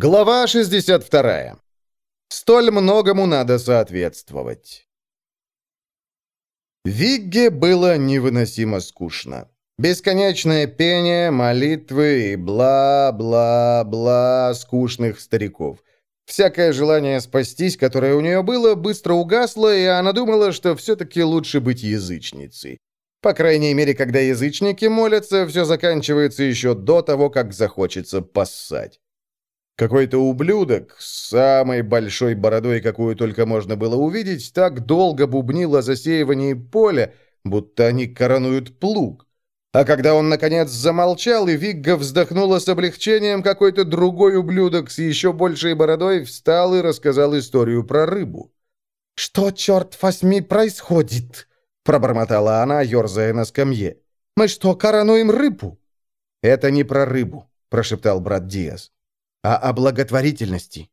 Глава 62. Столь многому надо соответствовать. Вигге было невыносимо скучно. Бесконечное пение, молитвы и бла-бла-бла скучных стариков. Всякое желание спастись, которое у нее было, быстро угасло, и она думала, что все-таки лучше быть язычницей. По крайней мере, когда язычники молятся, все заканчивается еще до того, как захочется поссать. Какой-то ублюдок с самой большой бородой, какую только можно было увидеть, так долго бубнил о засеивании поля, будто они коронуют плуг. А когда он, наконец, замолчал, и Вигга вздохнула с облегчением, какой-то другой ублюдок с еще большей бородой встал и рассказал историю про рыбу. «Что, черт возьми, происходит?» — пробормотала она, ерзая на скамье. «Мы что, коронуем рыбу?» «Это не про рыбу», — прошептал брат Диас а о благотворительности».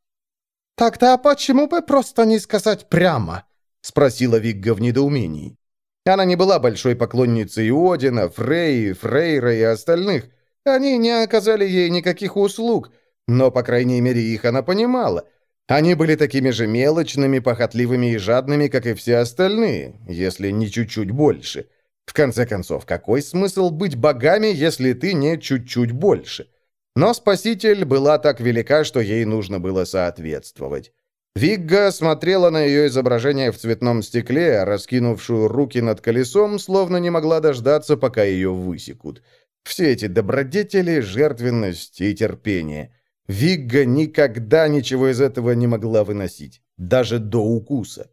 «Тогда почему бы просто не сказать прямо?» — спросила Вигга в недоумении. Она не была большой поклонницей Одина, Фрей, Фрейра и остальных. Они не оказали ей никаких услуг, но, по крайней мере, их она понимала. Они были такими же мелочными, похотливыми и жадными, как и все остальные, если не чуть-чуть больше. В конце концов, какой смысл быть богами, если ты не чуть-чуть больше? Но Спаситель была так велика, что ей нужно было соответствовать. Вигга смотрела на ее изображение в цветном стекле, раскинувшую руки над колесом, словно не могла дождаться, пока ее высекут. Все эти добродетели, жертвенность и терпение. Вигга никогда ничего из этого не могла выносить, даже до укуса.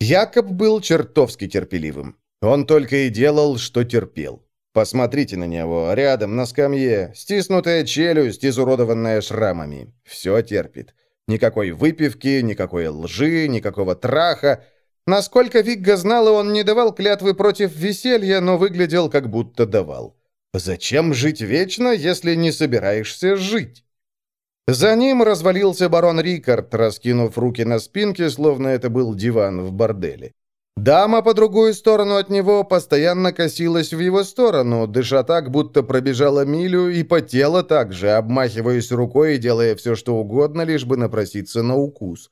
Якоб был чертовски терпеливым. Он только и делал, что терпел. Посмотрите на него, рядом, на скамье, стиснутая челюсть, изуродованная шрамами. Все терпит. Никакой выпивки, никакой лжи, никакого траха. Насколько Вигга знала, он не давал клятвы против веселья, но выглядел, как будто давал. Зачем жить вечно, если не собираешься жить? За ним развалился барон Рикард, раскинув руки на спинке, словно это был диван в борделе. Дама по другую сторону от него постоянно косилась в его сторону, дыша так, будто пробежала милю, и потела так же, обмахиваясь рукой и делая все, что угодно, лишь бы напроситься на укус.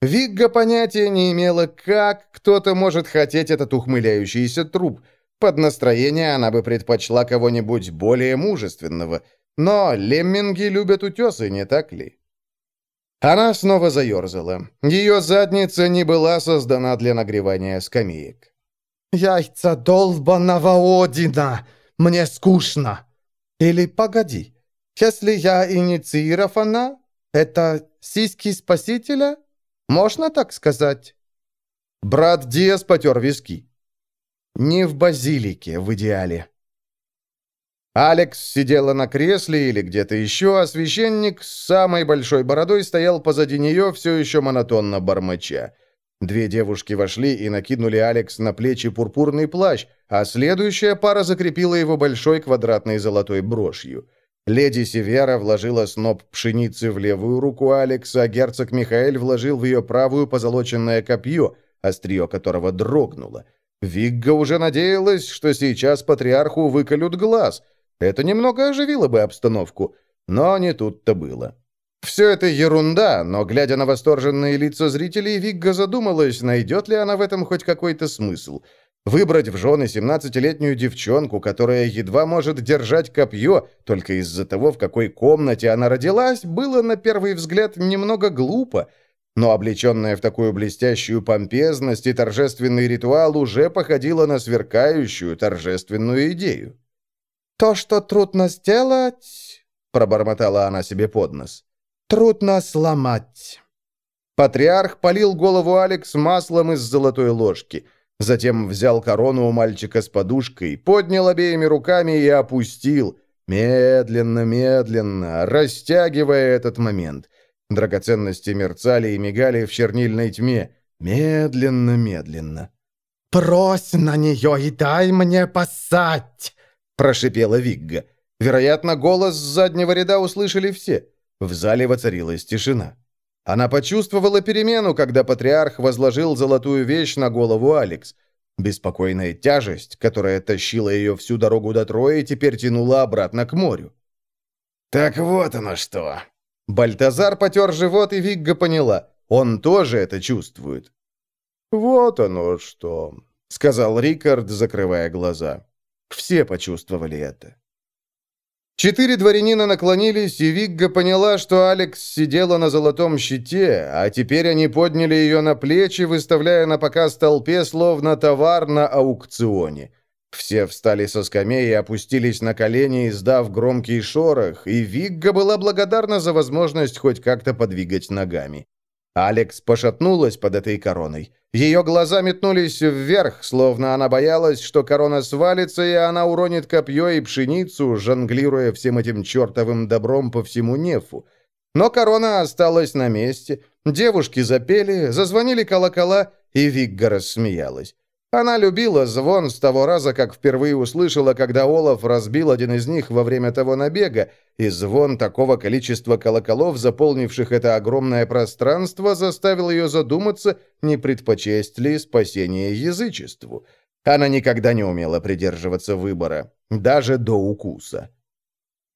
Вигга понятия не имела, как кто-то может хотеть этот ухмыляющийся труп. Под настроение она бы предпочла кого-нибудь более мужественного. Но лемминги любят утесы, не так ли? Она снова заерзала. Ее задница не была создана для нагревания скамеек. «Яйца долбаного Одина! Мне скучно!» «Или погоди, если я инициирована, это сиськи спасителя? Можно так сказать?» Брат Диас потер виски. «Не в базилике, в идеале». Алекс сидела на кресле или где-то еще, а священник с самой большой бородой стоял позади нее, все еще монотонно бормоча. Две девушки вошли и накинули Алекс на плечи пурпурный плащ, а следующая пара закрепила его большой квадратной золотой брошью. Леди Севера вложила сноп пшеницы в левую руку Алекса, а герцог Михаэль вложил в ее правую позолоченное копье, острие которого дрогнуло. Вигга уже надеялась, что сейчас патриарху выколют глаз — это немного оживило бы обстановку, но не тут-то было. Все это ерунда, но, глядя на восторженные лица зрителей, Вигга задумалась, найдет ли она в этом хоть какой-то смысл. Выбрать в жены 17-летнюю девчонку, которая едва может держать копье, только из-за того, в какой комнате она родилась, было, на первый взгляд, немного глупо, но облеченная в такую блестящую помпезность и торжественный ритуал уже походила на сверкающую торжественную идею. «То, что трудно сделать...» — пробормотала она себе под нос. «Трудно сломать». Патриарх полил голову Алекс маслом из золотой ложки. Затем взял корону у мальчика с подушкой, поднял обеими руками и опустил. Медленно, медленно, растягивая этот момент. Драгоценности мерцали и мигали в чернильной тьме. Медленно, медленно. «Брось на нее и дай мне поссать!» Прошипела Вигга. Вероятно, голос с заднего ряда услышали все. В зале воцарилась тишина. Она почувствовала перемену, когда патриарх возложил золотую вещь на голову Алекс. Беспокойная тяжесть, которая тащила ее всю дорогу до Трои, теперь тянула обратно к морю. «Так вот оно что!» Бальтазар потер живот, и Вигга поняла. Он тоже это чувствует. «Вот оно что», — сказал Рикард, закрывая глаза. Все почувствовали это. Четыре дворянина наклонились, и Вигга поняла, что Алекс сидела на золотом щите, а теперь они подняли ее на плечи, выставляя на показ толпе, словно товар на аукционе. Все встали со скамей и опустились на колени, издав громкий шорох, и Вигга была благодарна за возможность хоть как-то подвигать ногами. Алекс пошатнулась под этой короной. Ее глаза метнулись вверх, словно она боялась, что корона свалится, и она уронит копье и пшеницу, жонглируя всем этим чертовым добром по всему нефу. Но корона осталась на месте. Девушки запели, зазвонили колокола, и Вигга рассмеялась. Она любила звон с того раза, как впервые услышала, когда Олаф разбил один из них во время того набега, и звон такого количества колоколов, заполнивших это огромное пространство, заставил ее задуматься, не предпочесть ли спасение язычеству. Она никогда не умела придерживаться выбора, даже до укуса.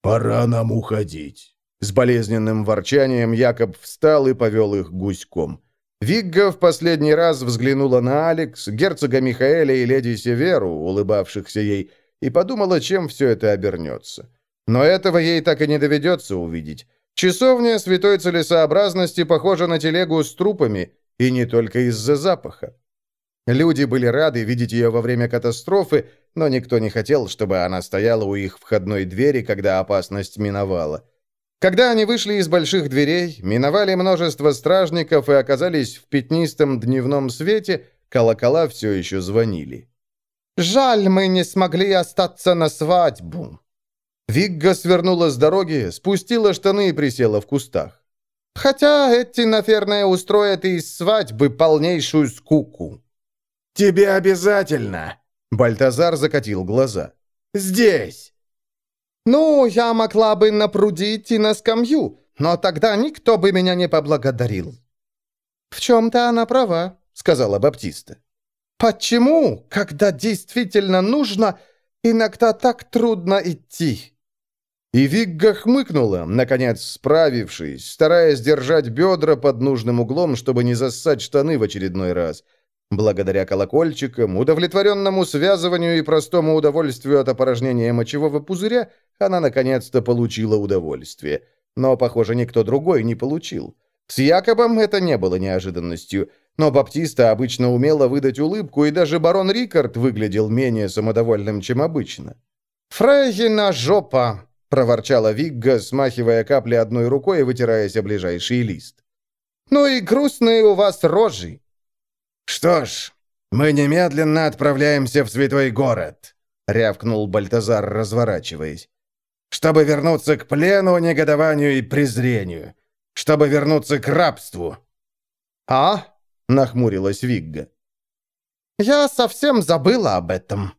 «Пора нам уходить». С болезненным ворчанием Якоб встал и повел их гуськом. Вигга в последний раз взглянула на Алекс, герцога Михаэля и леди Северу, улыбавшихся ей, и подумала, чем все это обернется. Но этого ей так и не доведется увидеть. Часовня святой целесообразности похожа на телегу с трупами, и не только из-за запаха. Люди были рады видеть ее во время катастрофы, но никто не хотел, чтобы она стояла у их входной двери, когда опасность миновала. Когда они вышли из больших дверей, миновали множество стражников и оказались в пятнистом дневном свете, колокола все еще звонили. «Жаль, мы не смогли остаться на свадьбу». Вигга свернула с дороги, спустила штаны и присела в кустах. «Хотя эти, наверное, устроят из свадьбы полнейшую скуку». «Тебе обязательно!» Бальтазар закатил глаза. «Здесь!» «Ну, я могла бы напрудить и на скамью, но тогда никто бы меня не поблагодарил». «В чем-то она права», — сказала Баптиста. «Почему, когда действительно нужно, иногда так трудно идти?» И Вигга хмыкнула, наконец справившись, стараясь держать бедра под нужным углом, чтобы не зассать штаны в очередной раз. Благодаря колокольчикам, удовлетворенному связыванию и простому удовольствию от опорожнения мочевого пузыря, она наконец-то получила удовольствие. Но, похоже, никто другой не получил. С Якобом это не было неожиданностью, но Баптиста обычно умела выдать улыбку, и даже барон Рикард выглядел менее самодовольным, чем обычно. «Фрейгина жопа!» — проворчала Вигга, смахивая капли одной рукой и вытираясь о ближайший лист. «Ну и грустные у вас рожи!» «Что ж, мы немедленно отправляемся в святой город», — рявкнул Бальтазар, разворачиваясь. «Чтобы вернуться к плену, негодованию и презрению. Чтобы вернуться к рабству». «А?» — нахмурилась Вигга. «Я совсем забыла об этом».